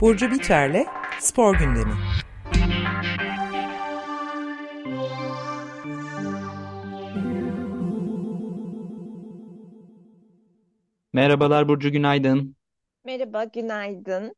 Burcu Biterle Spor Gündemi. Merhabalar Burcu, günaydın. Merhaba, günaydın.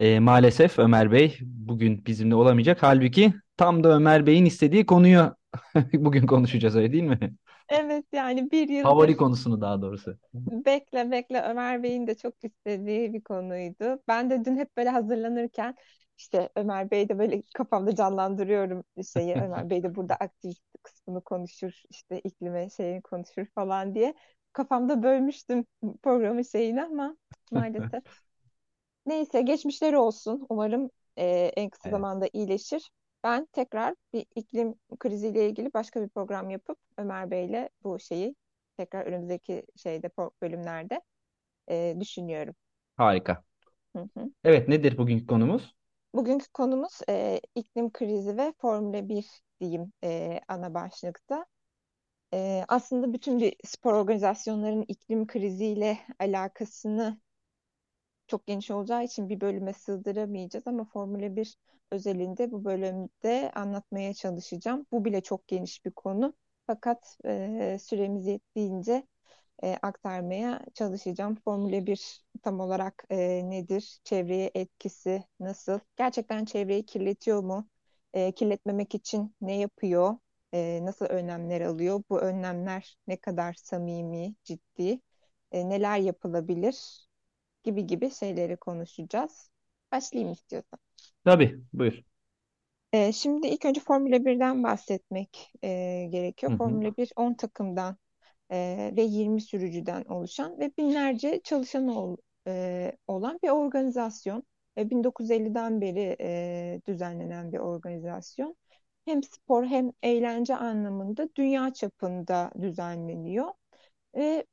Ee, maalesef Ömer Bey bugün bizimle olamayacak. Halbuki tam da Ömer Bey'in istediği konuyu bugün konuşacağız öyle değil mi? Evet yani bir Favori yıldır konusunu daha doğrusu. bekle bekle Ömer Bey'in de çok istediği bir konuydu. Ben de dün hep böyle hazırlanırken işte Ömer Bey de böyle kafamda canlandırıyorum şeyi. Ömer Bey de burada aktivist kısmını konuşur, işte iklime şeyini konuşur falan diye. Kafamda bölmüştüm programın şeyini ama maalesef. Neyse geçmişleri olsun. Umarım e, en kısa Evet, zamanda iyileşir. Ben tekrar bir iklim kriziyle ilgili başka bir program yapıp Ömer Bey'le bu şeyi tekrar önümüzdeki şeyde bölümlerde e, düşünüyorum. harika. Hı hı. Evet nedir bugünkü konumuz? Bugünkü konumuz e, iklim krizi ve Formula 1 diyeyim e, ana başlıkta. E, aslında bütün bir spor organizasyonlarının iklim kriziyle alakasını çok geniş olacağı için bir bölüme sığdıramayacağız ama Formula 1 özelinde bu bölümde anlatmaya çalışacağım. Bu bile çok geniş bir konu. Fakat e, süremiz yettiğince e, aktarmaya çalışacağım. Formula 1 tam olarak e, nedir? Çevreye etkisi nasıl? Gerçekten çevreyi kirletiyor mu? E, kirletmemek için ne yapıyor? E, nasıl önlemler alıyor? Bu önlemler ne kadar samimi, ciddi? E, neler yapılabilir? Gibi gibi şeyleri konuşacağız. Başlayayım istiyorsan. Tabii buyur. E, şimdi ilk önce Formula 1'den bahsetmek e, Hı gerekiyor. hı. Formula 1 10 takımdan e, ve 20 sürücüden oluşan ve binlerce çalışanı ol- e, olan bir organizasyon. E, 1950'den beri e, düzenlenen bir organizasyon. Hem spor hem eğlence anlamında dünya çapında düzenleniyor. Ve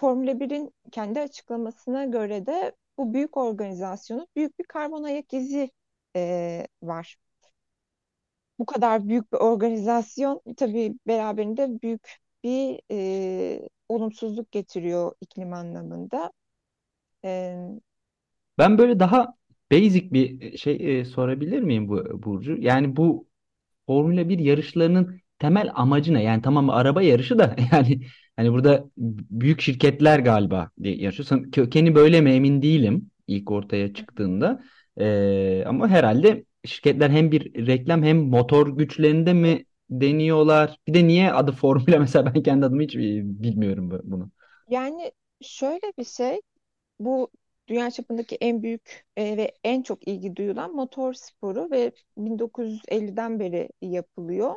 Formula 1'in kendi açıklamasına göre de bu büyük organizasyonun büyük bir karbon ayak izi e, var. Bu kadar büyük bir organizasyon tabii beraberinde büyük bir e, olumsuzluk getiriyor iklim anlamında. E, Ben böyle daha basic bir şey e, sorabilir miyim bu Burcu? Yani bu Formula bir yarışlarının temel amacı ne? Yani tamam araba yarışı da yani hani burada büyük şirketler galiba diye yarışıyor. Kökeni böyle mi emin değilim ilk ortaya çıktığında. Ee, ama herhalde şirketler hem bir reklam hem motor güçlerinde mi deniyorlar? Bir de niye adı Formula mesela ben kendi adımı hiç bilmiyorum bu- bunu. yani şöyle bir şey, bu dünya çapındaki en büyük e, ve en çok ilgi duyulan motor sporu ve 1950'den beri yapılıyor.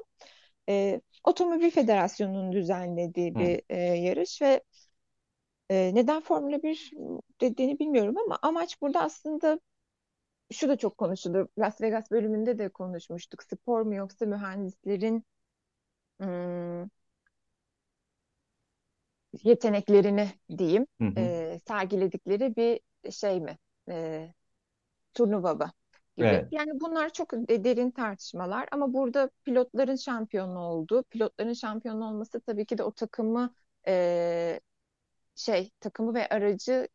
E, Otomobil Federasyonu'nun düzenlediği bir e, yarış ve e, neden Formula 1 dediğini bilmiyorum ama amaç burada aslında şu da çok konuşulur. Las Vegas bölümünde de konuşmuştuk. Spor mu yoksa mühendislerin hmm, yeteneklerini diyeyim Hı hı. e, sergiledikleri bir şey mi? E, turnuva mı gibi. Evet. Yani bunlar çok de- derin tartışmalar ama burada pilotların şampiyonu olduğu, pilotların şampiyon olması tabii ki de o takımı e, şey takımı ve aracı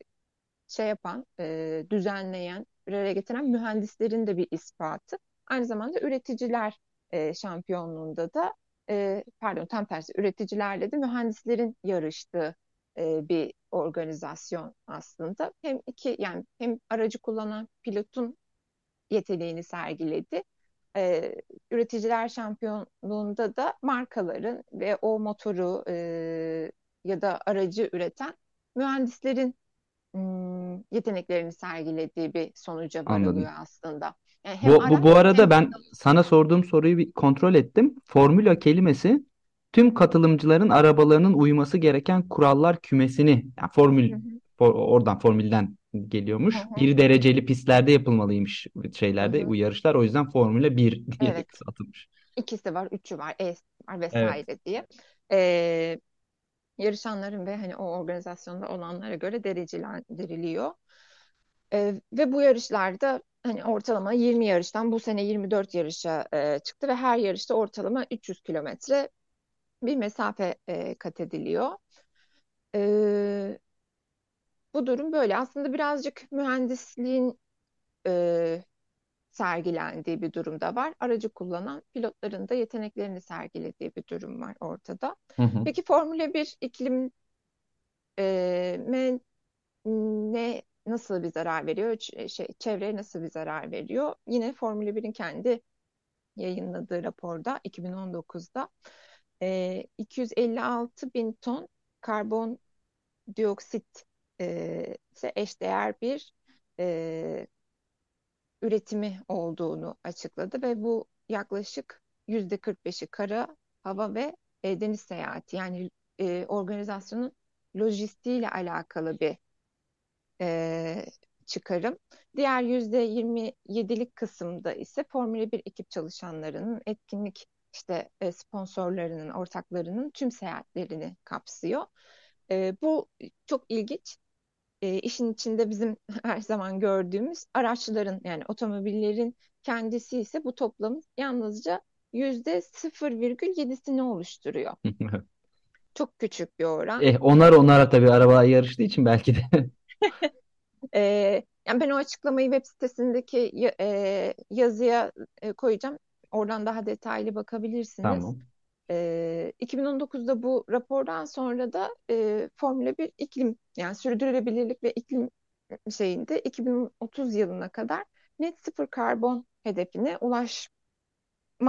şey yapan, e, düzenleyen, bir araya getiren mühendislerin de bir ispatı. Aynı zamanda üreticiler e, şampiyonluğunda da e, pardon tam tersi üreticilerle de mühendislerin yarıştığı e, bir organizasyon aslında. Hem iki yani hem aracı kullanan pilotun yeteneğini sergiledi. E, üreticiler şampiyonluğunda da markaların ve o motoru e, ya da aracı üreten mühendislerin hmm, yeteneklerini sergilediği bir sonuca varılıyor Anladım. aslında. Yani hem Bu, bu, bu arada hem ben sana sorduğum soruyu bir kontrol ettim. Formula kelimesi tüm katılımcıların arabalarının uyması gereken kurallar kümesini, yani Hı formül hı, for- oradan formülden hı geliyormuş. hı, Bir dereceli pistlerde yapılmalıymış hı şeylerde bu hı. yarışlar. O yüzden Formula bir diye Evet, kısaltılmış. ikisi var, üçü var, E var Evet. vesaire diye. Ee, yarışanların ve hani o organizasyonda olanlara göre derecelendiriliyor. Ee, ve bu yarışlarda hani ortalama 20 yarıştan bu sene 24 yarışa e, çıktı ve her yarışta ortalama 300 kilometre bir mesafe e, kat ediliyor. Ee, bu durum böyle. Aslında birazcık mühendisliğin e, sergilendiği bir durumda var. Aracı kullanan pilotların da yeteneklerini sergilediği bir durum var ortada. Hı hı. Peki Formula 1 iklim e, ne nasıl bir zarar veriyor? Ç- şey, çevreye nasıl bir zarar veriyor? Yine Formula 1'in kendi yayınladığı raporda 2019'da e, 256 bin ton karbon dioksit e, eşdeğer bir e, üretimi olduğunu açıkladı ve bu yaklaşık yüzde 45'i kara, hava ve e, deniz seyahati yani e, organizasyonun lojistiğiyle alakalı bir e, çıkarım. Diğer yüzde 27'lik kısımda ise Formula 1 ekip çalışanlarının etkinlik işte e, sponsorlarının, ortaklarının tüm seyahatlerini kapsıyor. E, bu çok ilginç. E, işin içinde bizim her zaman gördüğümüz araçların yani otomobillerin kendisi ise bu toplamın yalnızca yüzde 0,7'sini oluşturuyor. Çok küçük bir oran. Eh, onlar onlara tabii araba yarıştığı için belki de. E, yani ben o açıklamayı web sitesindeki e, yazıya e, koyacağım. Oradan daha detaylı bakabilirsiniz. Tamam. E, 2019'da bu rapordan sonra da e, Formula 1 iklim yani sürdürülebilirlik ve iklim şeyinde 2030 yılına kadar net sıfır karbon hedefine ulaşma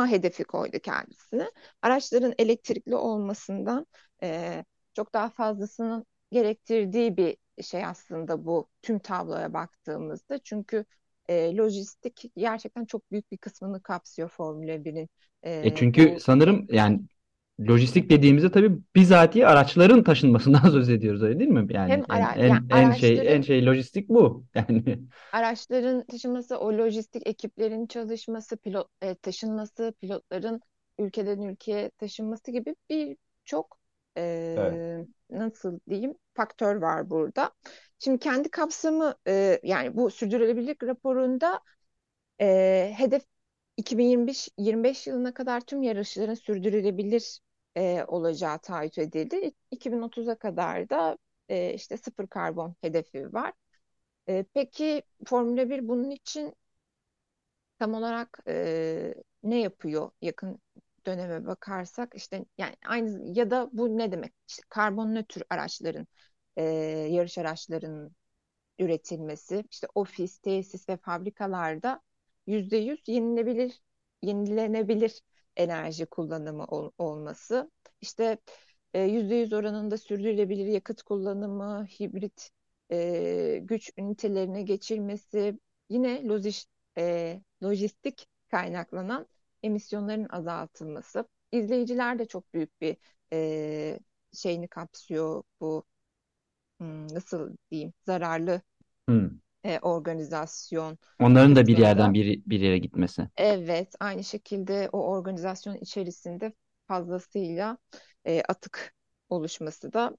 hedefi koydu kendisine. Araçların elektrikli olmasından e, çok daha fazlasının gerektirdiği bir şey aslında bu tüm tabloya baktığımızda. Çünkü e, lojistik gerçekten çok büyük bir kısmını kapsıyor Formula 1'in. E E, çünkü bu sanırım yani lojistik dediğimizde tabii bizatihi araçların taşınmasından söz ediyoruz öyle değil mi? Yani hem en ara, en yani en şey en şey lojistik bu. Yani araçların taşınması, o lojistik ekiplerin çalışması, pilot e, taşınması, pilotların ülkeden ülkeye taşınması gibi birçok evet. e, nasıl diyeyim faktör var burada. Şimdi kendi kapsamı e, yani bu sürdürülebilirlik raporunda e, hedef 2025 25 yılına kadar tüm yarışların sürdürülebilir e, olacağı taahhüt edildi. 2030'a kadar da e, işte sıfır karbon hedefi var. E, peki Formula 1 bunun için tam olarak e, ne yapıyor yakın döneme bakarsak işte yani aynı ya da bu ne demek? İşte karbon nötr araçların e, yarış araçlarının üretilmesi, işte ofis, tesis ve fabrikalarda yüzde yüz yenilebilir, yenilenebilir enerji kullanımı ol- olması, işte e, yüzde yüz oranında sürdürülebilir yakıt kullanımı, hibrit e, güç ünitelerine geçilmesi, yine lojis, e, lojistik kaynaklanan emisyonların azaltılması. İzleyiciler de çok büyük bir e, şeyini kapsıyor bu hmm, nasıl diyeyim zararlı Hmm. E, organizasyon Onların da bir yerden bir bir yere gitmesi. Evet, aynı şekilde o organizasyon içerisinde fazlasıyla e, atık oluşması da.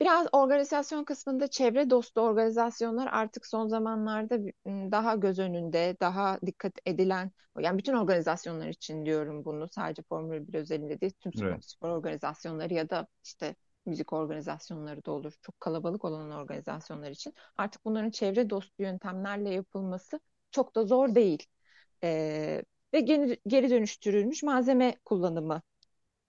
Biraz organizasyon kısmında çevre dostu organizasyonlar artık son zamanlarda daha göz önünde, daha dikkat edilen, yani bütün organizasyonlar için diyorum bunu, sadece Formula 1 özelinde değil, tüm spor, Evet. spor organizasyonları ya da işte müzik organizasyonları da olur. Çok kalabalık olan organizasyonlar için artık bunların çevre dostu yöntemlerle yapılması çok da zor değil. Ee, ve geri, geri dönüştürülmüş malzeme kullanımı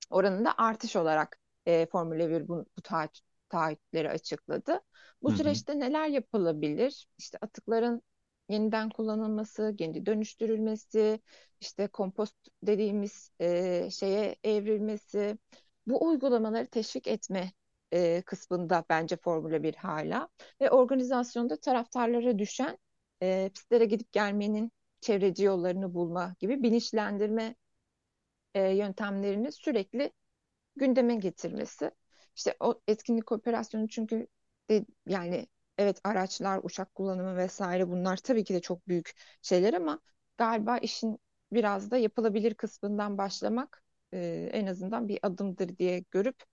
oranında artış olarak e, Formula 1 bu, bu taahhüt, taahhütleri açıkladı. Bu Hı hı. süreçte neler yapılabilir? İşte atıkların yeniden kullanılması, geri dönüştürülmesi, işte kompost dediğimiz e, şeye evrilmesi, bu uygulamaları teşvik etme e, kısmında bence Formula 1 hala ve organizasyonda taraftarlara düşen e, pistlere gidip gelmenin çevreci yollarını bulma gibi bilinçlendirme e, yöntemlerini sürekli gündeme getirmesi. İşte o etkinlik operasyonu çünkü de, yani evet araçlar, uçak kullanımı vesaire bunlar tabii ki de çok büyük şeyler ama galiba işin biraz da yapılabilir kısmından başlamak e, en azından bir adımdır diye görüp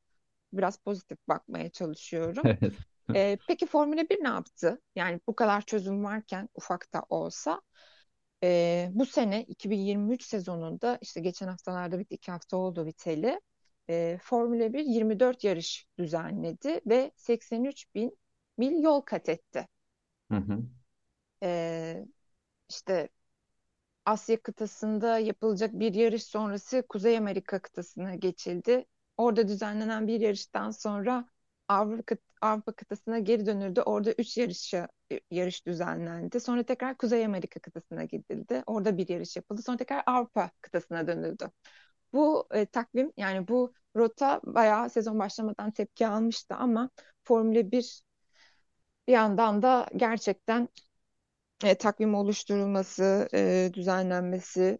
biraz pozitif bakmaya çalışıyorum. Evet. E, peki Formula 1 ne yaptı? Yani bu kadar çözüm varken ufak da olsa e, bu sene 2023 sezonunda işte geçen haftalarda bitti iki hafta oldu biteli. E, Formula 1 24 yarış düzenledi ve 83 bin mil yol kat etti. Hı hı. E, işte Asya kıtasında yapılacak bir yarış sonrası Kuzey Amerika kıtasına geçildi. Orada düzenlenen bir yarıştan sonra Avrupa, kıtasına geri dönüldü. Orada üç yarışa, yarış düzenlendi. Sonra tekrar Kuzey Amerika kıtasına gidildi. Orada bir yarış yapıldı. Sonra tekrar Avrupa kıtasına dönüldü. Bu e, takvim yani bu rota bayağı sezon başlamadan tepki almıştı ama Formula 1 bir yandan da gerçekten e, takvim oluşturulması, e, düzenlenmesi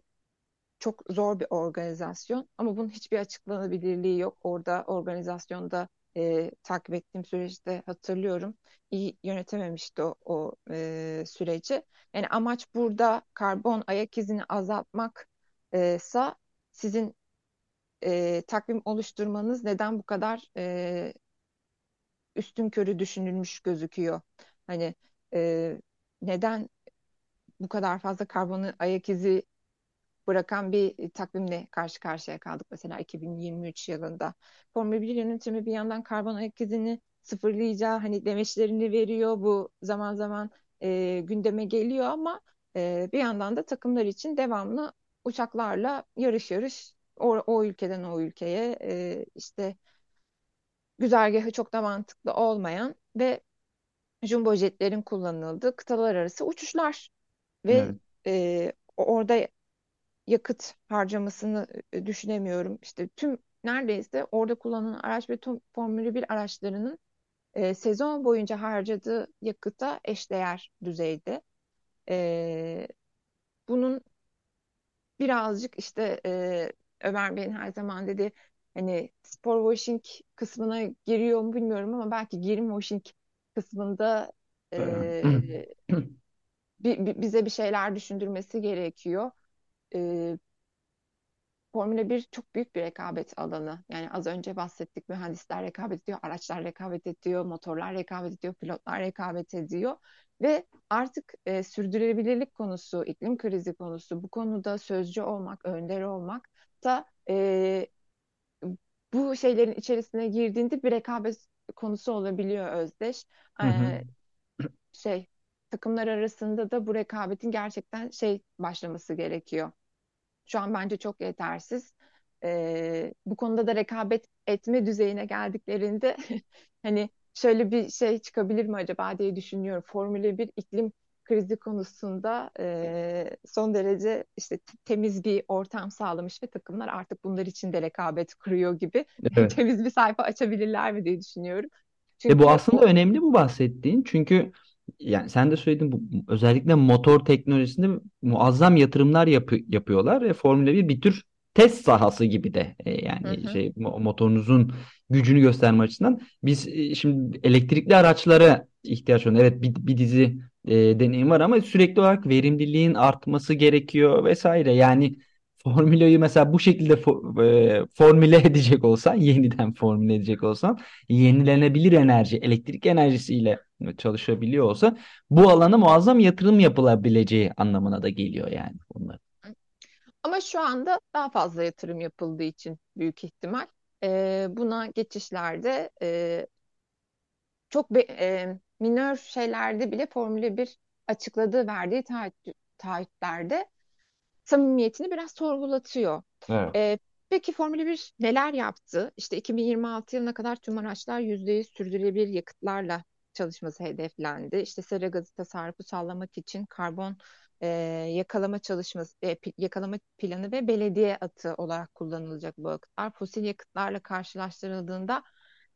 çok zor bir organizasyon. Ama bunun hiçbir açıklanabilirliği yok. Orada organizasyonda e, takip ettiğim süreçte hatırlıyorum. İyi yönetememişti o, o e, süreci. Yani amaç burada karbon ayak izini azaltmaksa sizin e, takvim oluşturmanız neden bu kadar e, üstün körü düşünülmüş gözüküyor? Hani e, neden bu kadar fazla karbonu ayak izi bırakan bir takvimle karşı karşıya kaldık mesela 2023 yılında. Formula 1 yönetimi bir yandan karbon ayak izini sıfırlayacağı hani demeçlerini veriyor. Bu zaman zaman e, gündeme geliyor ama e, bir yandan da takımlar için devamlı uçaklarla yarış yarış o, o ülkeden o ülkeye e, işte güzergahı çok da mantıklı olmayan ve jumbo jetlerin kullanıldığı kıtalar arası uçuşlar ve Evet. e, orada yakıt harcamasını düşünemiyorum. İşte tüm neredeyse orada kullanılan araç ve tüm Formula 1 araçlarının e, sezon boyunca harcadığı yakıta eşdeğer düzeyde. E, bunun birazcık işte e, Ömer Bey'in her zaman dediği hani spor washing kısmına giriyor mu bilmiyorum ama belki girim washing kısmında e, bi- bi- bize bir şeyler düşündürmesi gerekiyor. E, Formula 1 çok büyük bir rekabet alanı. Yani az önce bahsettik mühendisler rekabet ediyor, araçlar rekabet ediyor, motorlar rekabet ediyor, pilotlar rekabet ediyor. Ve artık e, sürdürülebilirlik konusu, iklim krizi konusu, bu konuda sözcü olmak, önder olmak da e, bu şeylerin içerisine girdiğinde bir rekabet konusu olabiliyor Özdeş. Hı hı. Şey takımlar arasında da bu rekabetin gerçekten şey başlaması gerekiyor. Şu an bence çok yetersiz. Ee, bu konuda da rekabet etme düzeyine geldiklerinde hani şöyle bir şey çıkabilir mi acaba diye düşünüyorum. Formula 1 iklim krizi konusunda e, son derece işte temiz bir ortam sağlamış ve takımlar artık bunlar için de rekabet kuruyor gibi Evet. temiz bir sayfa açabilirler mi diye düşünüyorum. E bu Çünkü aslında o önemli bu bahsettiğin. Çünkü yani sen de söyledin bu özellikle motor teknolojisinde muazzam yatırımlar yapı- yapıyorlar ve Formula 1 bir tür test sahası gibi de E, hı yani hı, şey mo- motorunuzun gücünü gösterme açısından biz e, şimdi elektrikli araçlara ihtiyaç olan evet bir, bir dizi e, deneyim var ama sürekli olarak verimliliğin artması gerekiyor vesaire. Yani Formüla'yı mesela bu şekilde fo- e, formüle edecek olsan, yeniden formüle edecek olsan, yenilenebilir enerji, elektrik enerjisiyle çalışabiliyor olsa bu alana muazzam yatırım yapılabileceği anlamına da geliyor yani bunlar. Ama şu anda daha fazla yatırım yapıldığı için büyük ihtimal e, buna geçişlerde e, çok be- e, minör şeylerde bile Formula 1 açıkladığı verdiği taahhüt, taahhütlerde samimiyetini biraz sorgulatıyor. Evet. E, peki Formula 1 neler yaptı? İşte 2026 yılına kadar tüm araçlar %100 sürdürülebilir yakıtlarla çalışması hedeflendi. İşte sera gazı tasarrufu sağlamak için karbon e, yakalama çalışması, e, yakalama planı ve belediye atı olarak kullanılacak bu yakıtlar. Fosil yakıtlarla karşılaştırıldığında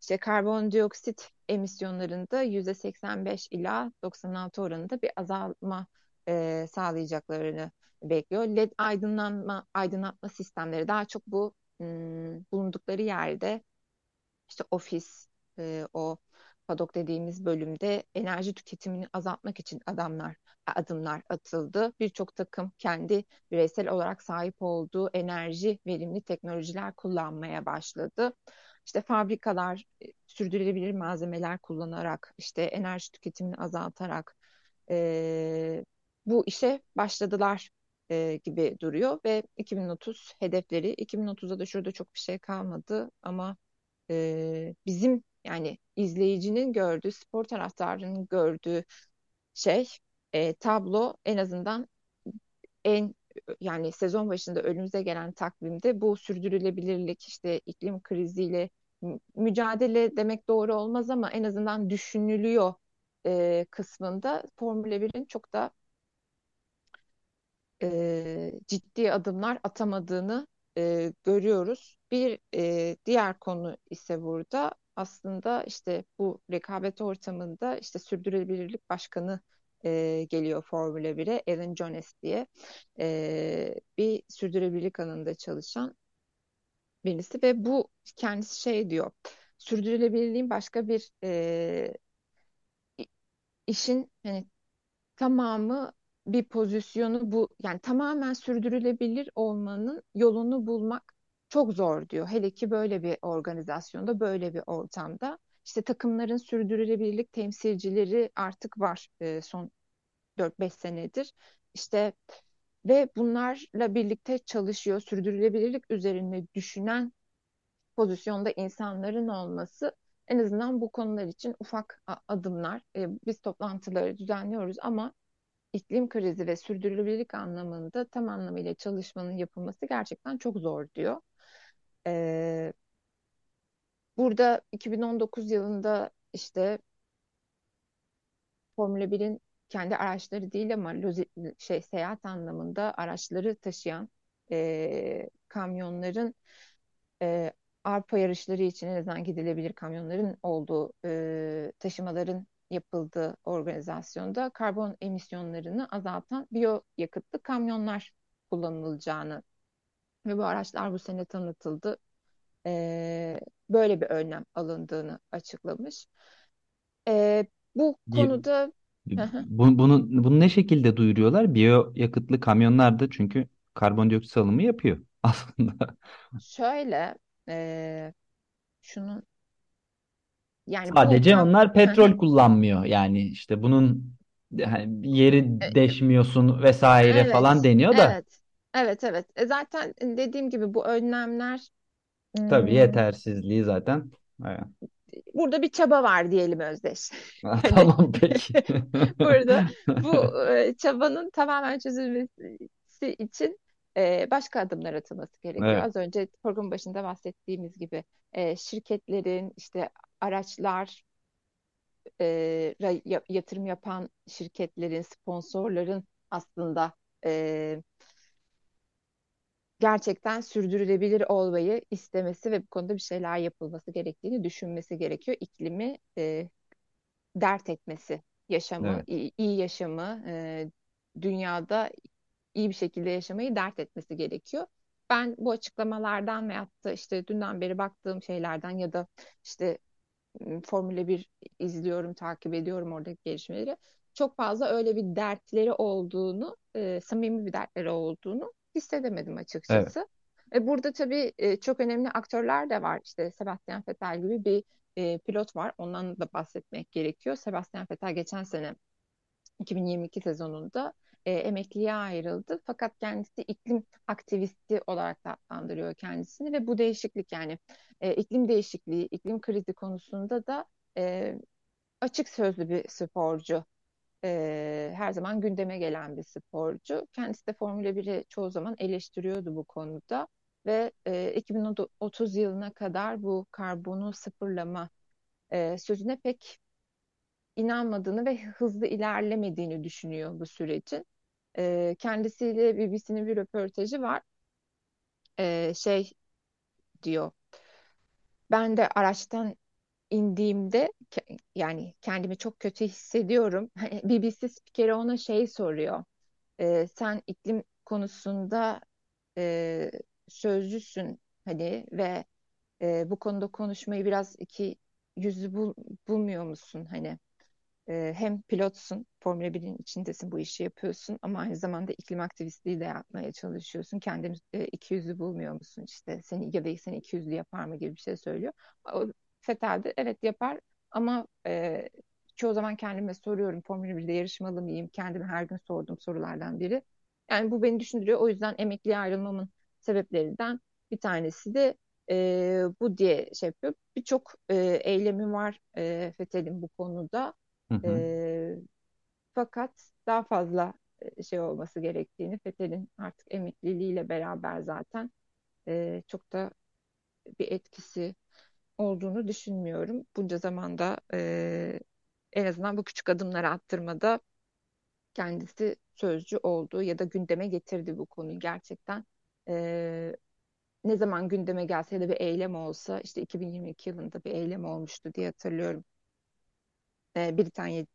işte karbondioksit emisyonlarında %85 ila 96 oranında bir azalma e, sağlayacaklarını bekliyor. LED aydınlanma, aydınlatma sistemleri daha çok bu hmm, bulundukları yerde işte ofis, e, o padok dediğimiz bölümde enerji tüketimini azaltmak için adamlar adımlar atıldı. Birçok takım kendi bireysel olarak sahip olduğu enerji verimli teknolojiler kullanmaya başladı. İşte fabrikalar e, sürdürülebilir malzemeler kullanarak, işte enerji tüketimini azaltarak e, bu işe başladılar e, gibi duruyor. Ve 2030 hedefleri 2030'da da şurada çok bir şey kalmadı ama e, bizim yani izleyicinin gördüğü, spor taraftarının gördüğü şey e, tablo en azından en yani sezon başında önümüze gelen takvimde bu sürdürülebilirlik işte iklim kriziyle mücadele demek doğru olmaz ama en azından düşünülüyor e, kısmında Formula 1'in çok da e, ciddi adımlar atamadığını e, görüyoruz. Bir e, diğer konu ise burada aslında işte bu rekabet ortamında işte sürdürülebilirlik başkanı e, geliyor Formula 1'e Alan Jones diye e, bir sürdürülebilirlik alanında çalışan birisi ve bu kendisi şey diyor sürdürülebilirliğin başka bir e, işin hani tamamı bir pozisyonu bu yani tamamen sürdürülebilir olmanın yolunu bulmak çok zor diyor. Hele ki böyle bir organizasyonda, böyle bir ortamda. İşte takımların sürdürülebilirlik temsilcileri artık var e, son 4-5 senedir. İşte ve bunlarla birlikte çalışıyor, sürdürülebilirlik üzerine düşünen pozisyonda insanların olması en azından bu konular için ufak adımlar. E, biz toplantıları düzenliyoruz ama iklim krizi ve sürdürülebilirlik anlamında tam anlamıyla çalışmanın yapılması gerçekten çok zor diyor. Ee, burada 2019 yılında işte Formula 1'in kendi araçları değil ama şey seyahat anlamında araçları taşıyan e, kamyonların e, arpa yarışları için en azından gidilebilir kamyonların olduğu e, taşımaların yapıldığı organizasyonda karbon emisyonlarını azaltan biyo yakıtlı kamyonlar kullanılacağını ve bu araçlar bu sene tanıtıldı. E, böyle bir önlem alındığını açıklamış. E, bu konuda bunu, bunu, bunu ne şekilde duyuruyorlar? Biyo yakıtlı kamyonlar da çünkü karbondioksit salımı yapıyor aslında. Şöyle e, şunun yani Sadece bu onlar petrol kullanmıyor. Yani işte bunun hani yeri e, deşmiyorsun vesaire evet, falan deniyor da. Evet. Evet evet. E zaten dediğim gibi bu önlemler tabii hmm, yetersizliği zaten. Evet. burada bir çaba var diyelim Özdeş. Ha, tamam peki. Burada bu e, çabanın tamamen çözülmesi için e, başka adımlar atılması gerekiyor. Evet. Az önce program başında bahsettiğimiz gibi e, şirketlerin işte araçlar yatırım yapan şirketlerin, sponsorların aslında gerçekten sürdürülebilir olmayı istemesi ve bu konuda bir şeyler yapılması gerektiğini düşünmesi gerekiyor. İklimi e, dert etmesi, yaşamı, Evet. iyi, iyi yaşamı, e, dünyada iyi bir şekilde yaşamayı dert etmesi gerekiyor. Ben bu açıklamalardan veyahut da işte dünden beri baktığım şeylerden ya da işte Formula 1 izliyorum, takip ediyorum oradaki gelişmeleri. Çok fazla öyle bir dertleri olduğunu, e, samimi bir dertleri olduğunu hissedemedim açıkçası. Evet. E, burada tabii e, çok önemli aktörler de var. İşte Sebastian Vettel gibi bir e, pilot var. Ondan da bahsetmek gerekiyor. Sebastian Vettel geçen sene 2022 sezonunda e, emekliye ayrıldı. Fakat kendisi iklim aktivisti olarak da adlandırıyor kendisini ve bu değişiklik yani e, iklim değişikliği, iklim krizi konusunda da e, açık sözlü bir sporcu. E, her zaman gündeme gelen bir sporcu. Kendisi de Formula 1'i çoğu zaman eleştiriyordu bu konuda ve e, 2030 yılına kadar bu karbonu sıfırlama e, sözüne pek inanmadığını ve hızlı ilerlemediğini düşünüyor bu sürecin. E, kendisiyle BBC'nin bir röportajı var. E, şey diyor. Ben de araçtan indiğimde yani kendimi çok kötü hissediyorum. BBC spikeri ona şey soruyor. E, sen iklim konusunda e, sözcüsün hani ve e, bu konuda konuşmayı biraz iki yüzü bul, bulmuyor musun hani e, hem pilotsun, Formula 1'in içindesin, bu işi yapıyorsun ama aynı zamanda iklim aktivistliği de yapmaya çalışıyorsun. Kendini e, iki yüzlü bulmuyor musun işte seni ya da seni iki yüzlü yapar mı gibi bir şey söylüyor. Fetel de evet yapar ama e, çoğu zaman kendime soruyorum Formula 1'de yarışmalı mıyım? Kendime her gün sorduğum sorulardan biri. Yani bu beni düşündürüyor. O yüzden emekliye ayrılmamın sebeplerinden bir tanesi de e, bu diye şey yapıyor. Birçok e, eylemi var e, Fetel'in bu konuda. Hı hı. E, fakat daha fazla şey olması gerektiğini, Vettel'in artık emekliliğiyle beraber zaten e, çok da bir etkisi olduğunu düşünmüyorum. Bunca zamanda e, en azından bu küçük adımları attırmada kendisi sözcü oldu ya da gündeme getirdi bu konuyu gerçekten. E, ne zaman gündeme gelse ya da bir eylem olsa işte 2022 yılında bir eylem olmuştu diye hatırlıyorum. E, Britanya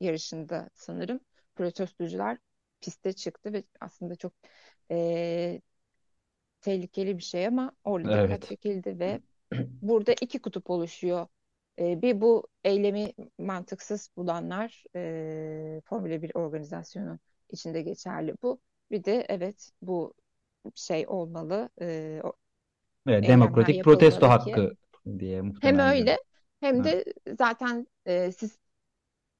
yarışında sanırım protestocular piste çıktı ve aslında çok e, tehlikeli bir şey ama orada dikkat Evet. çekildi ve burada iki kutup oluşuyor. E, bir bu eylemi mantıksız bulanlar e, Formula 1 organizasyonu içinde geçerli bu. Bir de evet bu şey olmalı, e, o Evet, demokratik protesto ki hakkı diye hem muhtemelen. öyle hem Ha, de zaten e, siz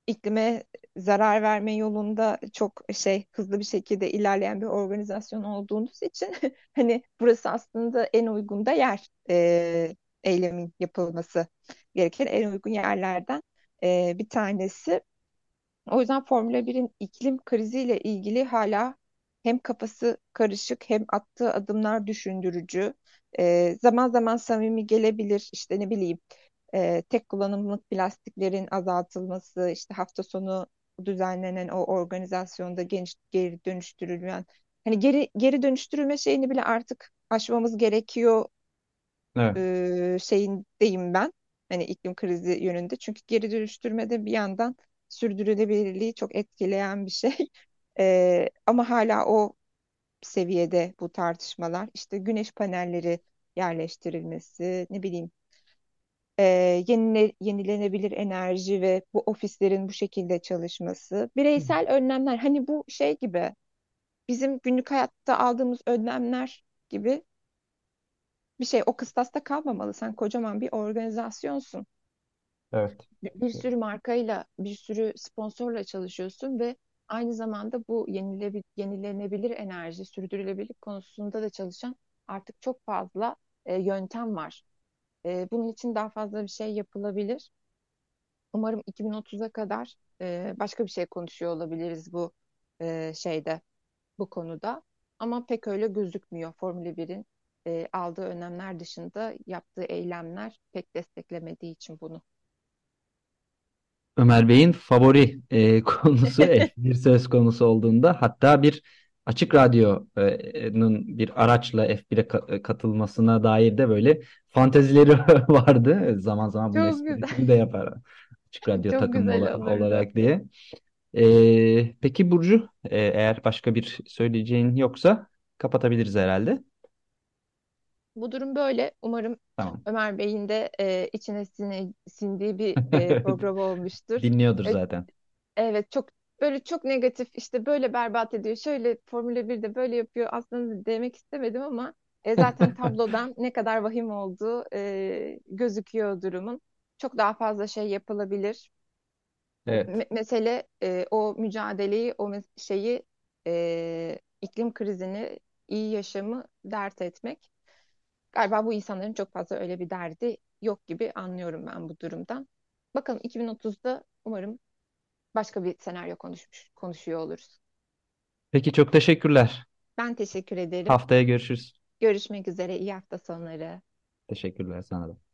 iklime zarar verme yolunda çok şey hızlı bir şekilde ilerleyen bir organizasyon olduğunuz için hani burası aslında en uygun da yer e, eylemin yapılması gereken en uygun yerlerden e, bir tanesi. O yüzden Formula 1'in iklim kriziyle ilgili hala hem kafası karışık hem attığı adımlar düşündürücü. E, zaman zaman samimi gelebilir işte ne bileyim e, tek kullanımlık plastiklerin azaltılması, işte hafta sonu düzenlenen o organizasyonda geniş, geri dönüştürülen hani geri geri dönüştürülme şeyini bile artık aşmamız gerekiyor evet. e, şeyindeyim ben. Hani iklim krizi yönünde. Çünkü geri dönüştürmede bir yandan sürdürülebilirliği çok etkileyen bir şey. E, ama hala o seviyede bu tartışmalar. İşte güneş panelleri yerleştirilmesi, ne bileyim e, yenile- yenilenebilir enerji ve bu ofislerin bu şekilde çalışması, bireysel önlemler hani bu şey gibi bizim günlük hayatta aldığımız önlemler gibi bir şey o kıstasta kalmamalı. Sen kocaman bir organizasyonsun. Evet. Bir sürü markayla, bir sürü sponsorla çalışıyorsun ve aynı zamanda bu yenilebi- yenilenebilir enerji, sürdürülebilirlik konusunda da çalışan artık çok fazla e, yöntem var. E, bunun için daha fazla bir şey yapılabilir. Umarım 2030'a kadar e, başka bir şey konuşuyor olabiliriz bu e, şeyde, bu konuda. Ama pek öyle gözükmüyor. Formula 1'in e, aldığı önlemler dışında yaptığı eylemler pek desteklemediği için bunu. Ömer Bey'in favori e, konusu F1 söz konusu olduğunda hatta bir açık radyonun bir araçla F1'e ka- katılmasına dair de böyle fantezileri vardı. Zaman zaman esprisini de yapar açık radyo çok takımı ola- olarak diye. E, peki Burcu, e, eğer başka bir söyleyeceğin yoksa kapatabiliriz herhalde. Bu durum böyle. Umarım Tamam. Ömer Bey'in de e, içine sine, sindiği bir e, program olmuştur. Dinliyordur zaten. Evet çok böyle çok negatif işte böyle berbat ediyor. Şöyle Formula 1'de böyle yapıyor. Aslında demek istemedim ama e, zaten tablodan ne kadar vahim olduğu e, gözüküyor durumun. Çok daha fazla şey yapılabilir. Evet. Me- mesele e, o mücadeleyi, o mes- şeyi e, iklim krizini, iyi yaşamı dert etmek. Galiba bu insanların çok fazla öyle bir derdi yok gibi anlıyorum ben bu durumdan. Bakalım 2030'da umarım başka bir senaryo konuşmuş, konuşuyor oluruz. Peki çok teşekkürler. Ben teşekkür ederim. Haftaya görüşürüz. Görüşmek üzere. İyi hafta sonları. Teşekkürler sana da.